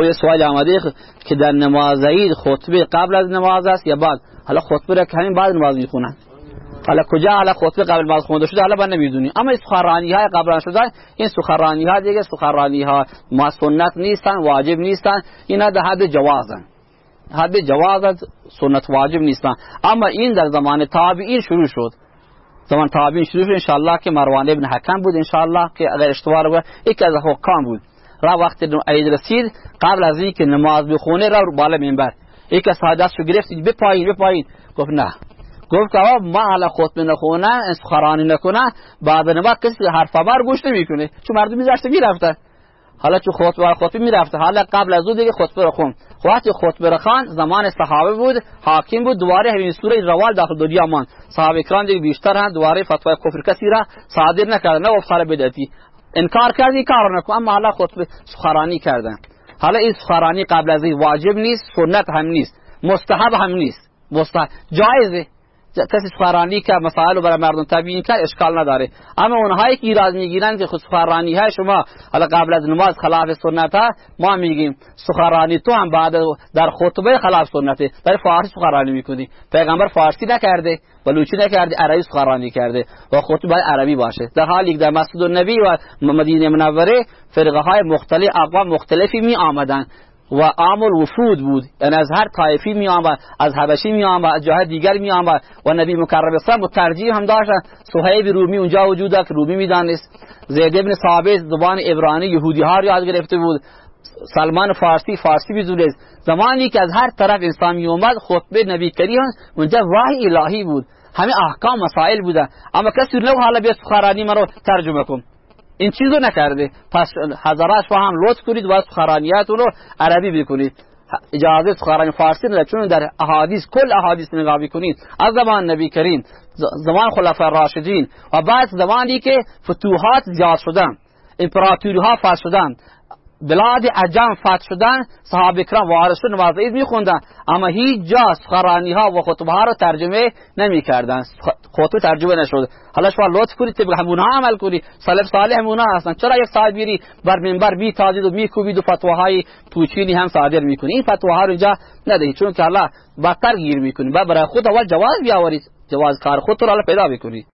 خب سوال آمده که در نماز عید خطبه قبل از نماز است یا بعد؟ حالا خطبه را که همین بعد نماز می‌خونن. حالا کجا حالا خطبه قبل نماز خونده شده حالا من نمی‌دونی. اما سخنرانی های قبل شده این سخنرانی ها دیگه سخنرانی ها ما سنت نیستن واجب نیستن اینا در حد جوازن. حد جواز سنت واجب نیستن. اما این در زمان تابعین شروع شد. زمان تابعین شروع شد انشاءالله که مروان ابن حکم بود انشاءالله که اگر اشتباه بود یکی از حکام بود. را وقت عید رسید قبل از اینکه نماز بخونه را بالا منبر. یکی از رو گرفت بپایین بپایین. گفت نه. گفت که ما حالا خطبه نخونه سخرانی نکنه بعد نماز کسی حرف بر گوش نمی‌کنه. چون مردم میذاشته می‌رفته حالا چون خطبه خطبه می‌رفته حالا قبل از او دیگه خطبه رو خون. وقتی خطبه رو خان زمان صحابه بود حاکم بود دوباره همین سوره روال داخل دنیا مان صحابه کرام دیگه بیشتر هم دوباره فتوای کفر کسی را صادر نکردن نه افسر بدعتی. انکار کردی کار نکن. اما حالا خطبه سخرانی کردن. حالا این سخرانی قبل از این واجب نیست سنت هم نیست. مستحب هم نیست. مستحب. جایزه. کسی سخنرانی که مسائل رو برای مردم تبیین کرد اشکال نداره. اما اونهایی که ایراد می‌گیرن که خود سخنرانی های شما حالا قبل از نماز خلاف سنت ها ما میگیم سخنرانی تو هم بعد در خطبه خلاف سنته. در فارسی سخنرانی می‌کنی. پیغمبر فارسی نکرده بلوچی نکرده عربی سخنرانی کرده. و خطبه عربی باشه. در حالی که در مسجد النبی و مدینه منوره فرقه های مختلف اقوام مختلفی می آمدن و عامل وفود بود. یعنی از هر طایفی می آمد از حبشی می آمد از جاهای دیگر می آمد و نبی مکرم اسلام ترجیح هم داشت. صهیب رومی اونجا وجود که رومی می دانست زید ابن ثابت زبان عبرانی یهودی ها یاد گرفته بود. سلمان فارسی فارسی می‌دونست زمانی که از هر طرف انسان می اومد خطبه نبی کریم اونجا وحی الهی بود. همه احکام مسائل بودن. اما کسی نو حالا بیا سخرانی مرا ترجمه کن. این چیزو نکرده پس حضرات شما هم لطف کنید و سخرانیاتون رو عربی بکنید. اجازه سخرانی فارسی نداره چون در احادیث کل احادیث نگاه بکنید. از زمان نبی کریم زمان خلفای راشدین و بعد زمانی که فتوحات زیاد شدن امپراتوری ها بلاد عجم فتح شدن صحابه کرام وارث نماز عید میخوندن. اما هیچ جا سخرانی ها و خطبه ها رو ترجمه نمی‌کردن. خطبه ترجمه نشد. حالا شما لطف کنید طبق همونها عمل کنید. سلف صالح همونها هستن. چرا یک ساعت بیری بر منبر بی تازید و میکوبید و فتواهای پوچینی هم صادر می‌کنید این فتواها رو اینجا ندهید. چون که الله بدتر گیر می‌کنید برای خود اول جواز بیاورید. جواز کار خود رو پیدا بکنید